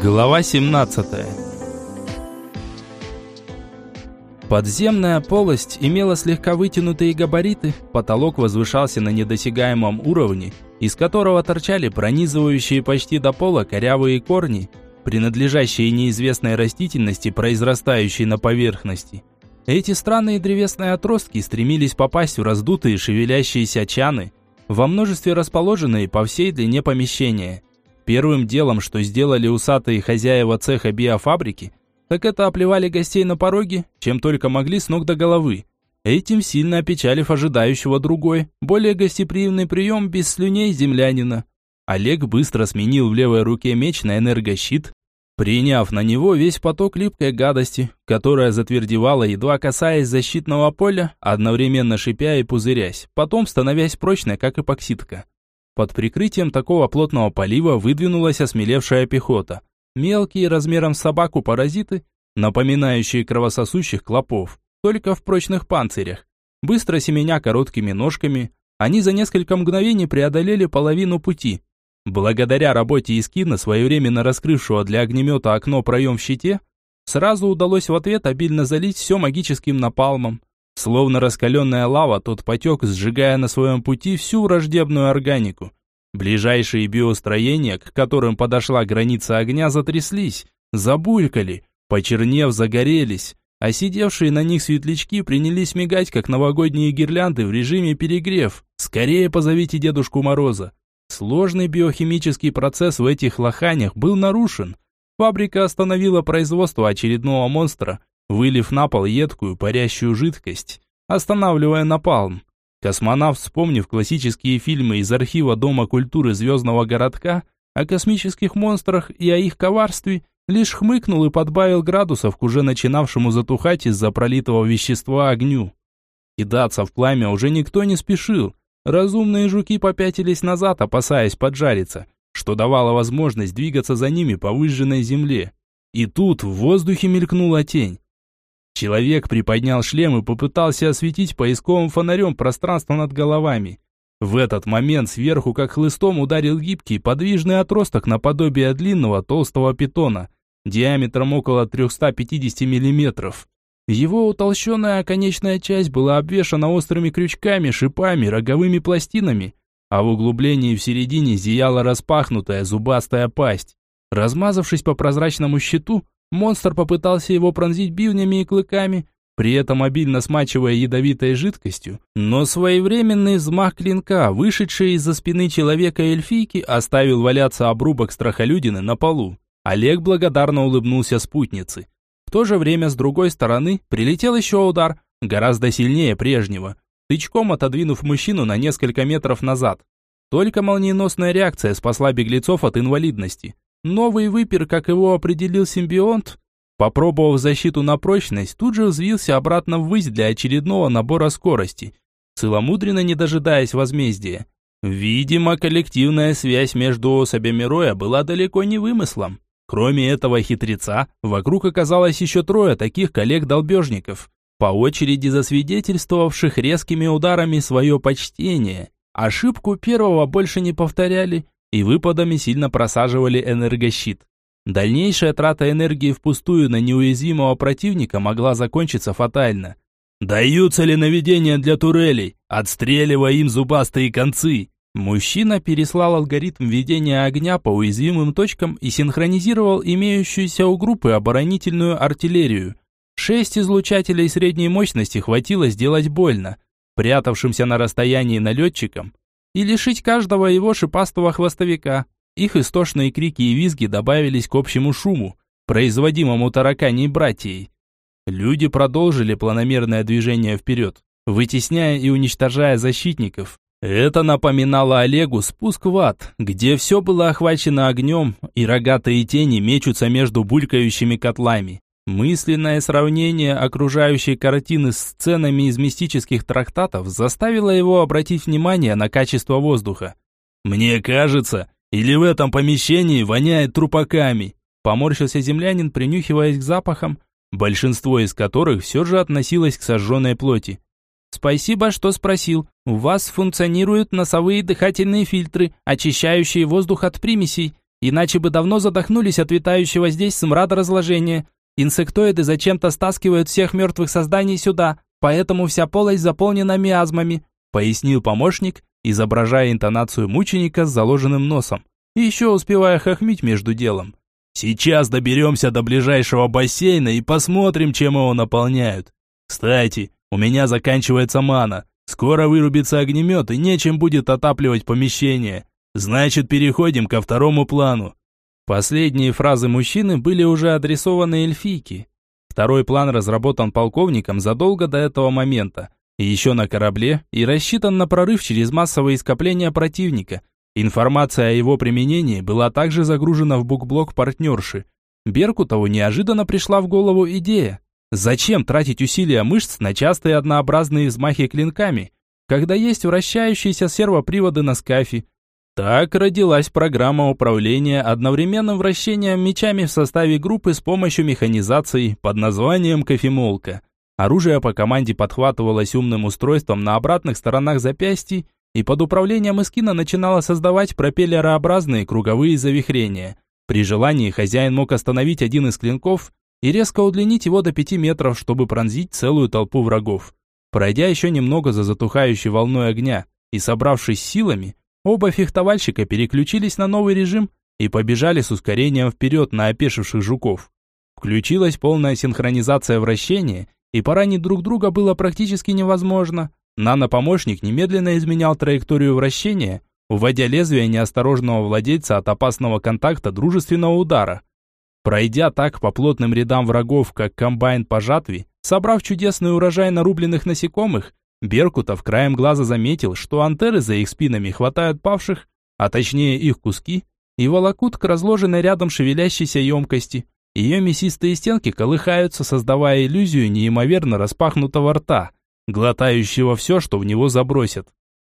Глава 17 Подземная полость имела слегка вытянутые габариты, потолок возвышался на недосягаемом уровне, из которого торчали пронизывающие почти до пола корявые корни, принадлежащие неизвестной растительности, произрастающей на поверхности. Эти странные древесные отростки стремились попасть в раздутые шевелящиеся чаны, во множестве расположенные по всей длине помещения. Первым делом, что сделали усатые хозяева цеха биофабрики, так это оплевали гостей на пороге, чем только могли с ног до головы. Этим сильно опечалив ожидающего другой, более гостеприимный прием без слюней землянина. Олег быстро сменил в левой руке меч на энергощит, приняв на него весь поток липкой гадости, которая затвердевала, едва касаясь защитного поля, одновременно шипя и пузырясь, потом становясь прочной, как эпоксидка. Под прикрытием такого плотного полива выдвинулась осмелевшая пехота. Мелкие размером с собаку паразиты, напоминающие кровососущих клопов, только в прочных панцирях. Быстро семеня короткими ножками, они за несколько мгновений преодолели половину пути, Благодаря работе Искина, своевременно раскрывшего для огнемета окно проем в щите, сразу удалось в ответ обильно залить все магическим напалмом. Словно раскаленная лава, тот потек, сжигая на своем пути всю враждебную органику. Ближайшие биостроения, к которым подошла граница огня, затряслись, забулькали, почернев, загорелись, а сидевшие на них светлячки принялись мигать, как новогодние гирлянды в режиме перегрев. «Скорее позовите Дедушку Мороза!» Сложный биохимический процесс в этих лоханях был нарушен. Фабрика остановила производство очередного монстра, вылив на пол едкую парящую жидкость, останавливая напалм. Космонавт, вспомнив классические фильмы из архива Дома культуры Звездного городка о космических монстрах и о их коварстве, лишь хмыкнул и подбавил градусов к уже начинавшему затухать из-за пролитого вещества огню. Кидаться в пламя уже никто не спешил, Разумные жуки попятились назад, опасаясь поджариться, что давало возможность двигаться за ними по выжженной земле. И тут в воздухе мелькнула тень. Человек приподнял шлем и попытался осветить поисковым фонарем пространство над головами. В этот момент сверху как хлыстом ударил гибкий подвижный отросток наподобие длинного толстого питона, диаметром около 350 миллиметров. Его утолщенная конечная часть была обвешана острыми крючками, шипами, роговыми пластинами, а в углублении в середине зияла распахнутая зубастая пасть. Размазавшись по прозрачному щиту, монстр попытался его пронзить бивнями и клыками, при этом обильно смачивая ядовитой жидкостью, но своевременный взмах клинка, вышедший из-за спины человека эльфийки, оставил валяться обрубок страхолюдины на полу. Олег благодарно улыбнулся спутнице то же время с другой стороны прилетел еще удар, гораздо сильнее прежнего, тычком отодвинув мужчину на несколько метров назад. Только молниеносная реакция спасла беглецов от инвалидности. Новый выпер, как его определил симбионт, попробовав защиту на прочность, тут же взвился обратно ввысь для очередного набора скорости, целомудренно не дожидаясь возмездия. Видимо, коллективная связь между особями Роя была далеко не вымыслом. Кроме этого хитреца, вокруг оказалось еще трое таких коллег-долбежников, по очереди засвидетельствовавших резкими ударами свое почтение. Ошибку первого больше не повторяли и выпадами сильно просаживали энергощит. Дальнейшая трата энергии впустую на неуязвимого противника могла закончиться фатально. «Даются ли наведения для турелей? Отстреливая им зубастые концы!» Мужчина переслал алгоритм ведения огня по уязвимым точкам и синхронизировал имеющуюся у группы оборонительную артиллерию. Шесть излучателей средней мощности хватило сделать больно, прятавшимся на расстоянии налетчикам, и лишить каждого его шипастого хвостовика. Их истошные крики и визги добавились к общему шуму, производимому тараканей братьей. Люди продолжили планомерное движение вперед, вытесняя и уничтожая защитников, это напоминало Олегу спуск в ад, где все было охвачено огнем, и рогатые тени мечутся между булькающими котлами. Мысленное сравнение окружающей картины с сценами из мистических трактатов заставило его обратить внимание на качество воздуха. «Мне кажется, или в этом помещении воняет трупаками», поморщился землянин, принюхиваясь к запахам, большинство из которых все же относилось к сожженной плоти. Спасибо, что спросил. У вас функционируют носовые дыхательные фильтры, очищающие воздух от примесей. иначе бы давно задохнулись от витающего здесь смрада разложения. Инсектоиды зачем-то стаскивают всех мертвых созданий сюда, поэтому вся полость заполнена миазмами», пояснил помощник, изображая интонацию мученика с заложенным носом, еще успевая хохмить между делом. «Сейчас доберемся до ближайшего бассейна и посмотрим, чем его наполняют. Кстати, у меня заканчивается мана, скоро вырубится огнемет и нечем будет отапливать помещение. Значит, переходим ко второму плану». Последние фразы мужчины были уже адресованы эльфийке. Второй план разработан полковником задолго до этого момента, еще на корабле и рассчитан на прорыв через массовые скопления противника. Информация о его применении была также загружена в букблок партнерши. Беркутову неожиданно пришла в голову идея. Зачем тратить усилия мышц на частые однообразные взмахи клинками, когда есть вращающиеся сервоприводы на скафе? Так родилась программа управления одновременным вращением мечами в составе группы с помощью механизации под названием «Кофемолка». Оружие по команде подхватывалось умным устройством на обратных сторонах запястий и под управлением эскина начинало создавать пропеллерообразные круговые завихрения. При желании хозяин мог остановить один из клинков и резко удлинить его до 5 метров, чтобы пронзить целую толпу врагов. Пройдя еще немного за затухающей волной огня и собравшись силами, оба фехтовальщика переключились на новый режим и побежали с ускорением вперед на опешивших жуков. Включилась полная синхронизация вращения, и поранить друг друга было практически невозможно. Нано-помощник немедленно изменял траекторию вращения, уводя лезвие неосторожного владельца от опасного контакта дружественного удара. Пройдя так по плотным рядам врагов, как комбайн по жатве, собрав чудесный урожай нарубленных насекомых, Беркутов краем глаза заметил, что антеры за их спинами хватают павших, а точнее их куски, и волокут к разложенной рядом шевелящейся емкости. Ее мясистые стенки колыхаются, создавая иллюзию неимоверно распахнутого рта – глотающего все, что в него забросят.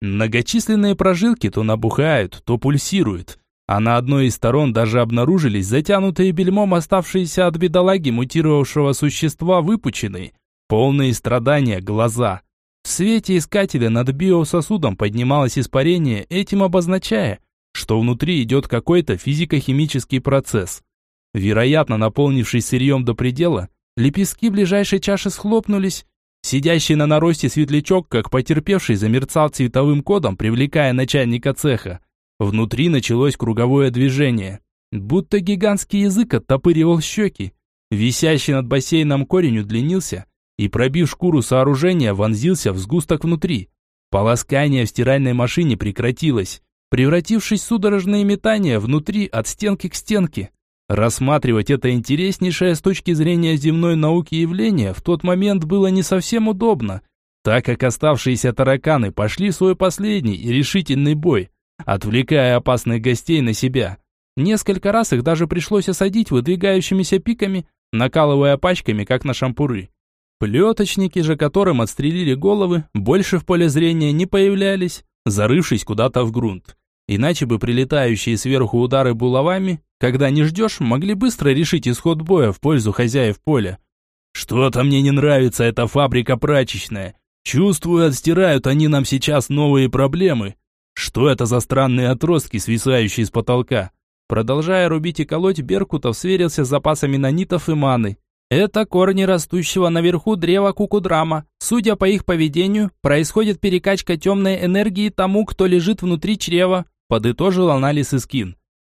Многочисленные прожилки то набухают, то пульсируют, а на одной из сторон даже обнаружились затянутые бельмом оставшиеся от бедолаги мутировавшего существа выпученные, полные страдания глаза. В свете искателя над биососудом поднималось испарение, этим обозначая, что внутри идет какой-то физико-химический процесс. Вероятно, наполнившись сырьем до предела, лепестки ближайшей чаши схлопнулись, Сидящий на наросте светлячок, как потерпевший, замерцал цветовым кодом, привлекая начальника цеха. Внутри началось круговое движение. Будто гигантский язык оттопыривал щеки. Висящий над бассейном корень удлинился и, пробив шкуру сооружения, вонзился в сгусток внутри. Полоскание в стиральной машине прекратилось, превратившись в судорожные метания внутри от стенки к стенке. Рассматривать это интереснейшее с точки зрения земной науки явление в тот момент было не совсем удобно, так как оставшиеся тараканы пошли в свой последний и решительный бой, отвлекая опасных гостей на себя. Несколько раз их даже пришлось осадить выдвигающимися пиками, накалывая пачками, как на шампуры. Плеточники же, которым отстрелили головы, больше в поле зрения не появлялись, зарывшись куда-то в грунт. Иначе бы прилетающие сверху удары булавами когда не ждешь, могли быстро решить исход боя в пользу хозяев поля. Что-то мне не нравится эта фабрика прачечная. Чувствую, отстирают они нам сейчас новые проблемы. Что это за странные отростки, свисающие с потолка? Продолжая рубить и колоть, Беркутов сверился с запасами нанитов и маны. Это корни растущего наверху древа кукудрама. Судя по их поведению, происходит перекачка темной энергии тому, кто лежит внутри чрева, подытожил анализ Искин.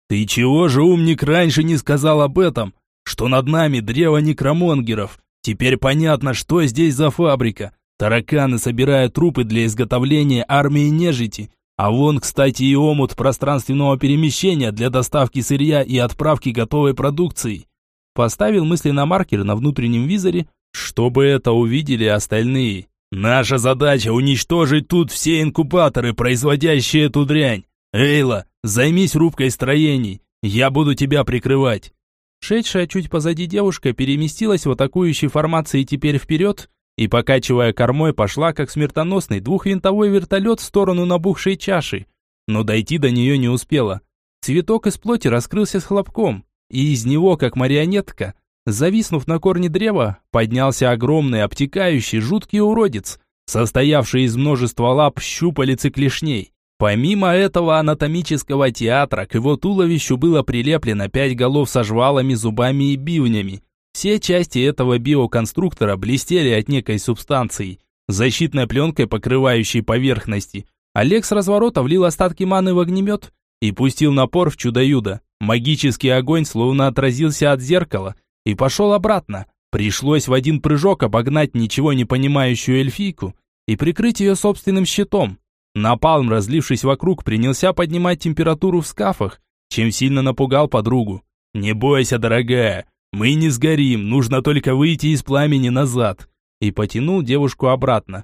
«Ты чего же, умник, раньше не сказал об этом? Что над нами древо некромонгеров. Теперь понятно, что здесь за фабрика. Тараканы собирают трупы для изготовления армии нежити. А вон, кстати, и омут пространственного перемещения для доставки сырья и отправки готовой продукции». Поставил мысленно маркер на внутреннем визоре, чтобы это увидели остальные. «Наша задача уничтожить тут все инкубаторы, производящие эту дрянь. Эйла, Займись рубкой строений, я буду тебя прикрывать». Шедшая чуть позади девушка переместилась в атакующей формации теперь вперед и, покачивая кормой, пошла как смертоносный двухвинтовой вертолет в сторону набухшей чаши. Но дойти до нее не успела. Цветок из плоти раскрылся с хлопком, и из него, как марионетка, зависнув на корне древа, поднялся огромный, обтекающий, жуткий уродец, состоявший из множества лап, щупалец и клешней. Помимо этого анатомического театра, к его туловищу было прилеплено пять голов со жвалами, зубами и бивнями. Все части этого биоконструктора блестели от некой субстанции, защитной пленкой, покрывающей поверхности. Олег с разворота влил остатки маны в огнемет и пустил напор в чудо-юдо. Магический огонь словно отразился от зеркала и пошел обратно. Пришлось в один прыжок обогнать ничего не понимающую эльфийку и прикрыть ее собственным щитом. Напалм, разлившись вокруг, принялся поднимать температуру в скафах, чем сильно напугал подругу. «Не бойся, дорогая, мы не сгорим, нужно только выйти из пламени назад». И потянул девушку обратно.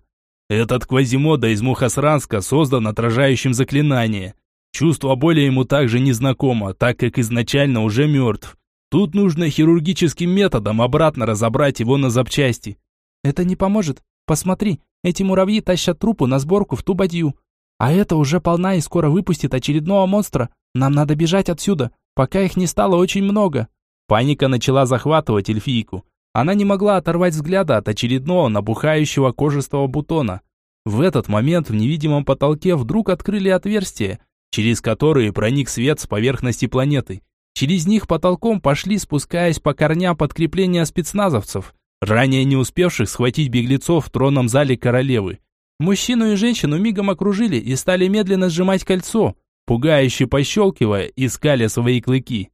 Этот Квазимода из Мухасранска создан отражающим заклинание. Чувство боли ему также незнакомо, так как изначально уже мертв. Тут нужно хирургическим методом обратно разобрать его на запчасти. «Это не поможет. Посмотри, эти муравьи тащат трупу на сборку в ту бадью. А это уже полна и скоро выпустит очередного монстра. Нам надо бежать отсюда, пока их не стало очень много». Паника начала захватывать эльфийку. Она не могла оторвать взгляда от очередного набухающего кожистого бутона. В этот момент в невидимом потолке вдруг открыли отверстие, через которые проник свет с поверхности планеты. Через них потолком пошли, спускаясь по корням подкрепления спецназовцев, ранее не успевших схватить беглецов в тронном зале королевы. Мужчину и женщину мигом окружили и стали медленно сжимать кольцо, пугающе пощелкивая, искали свои клыки.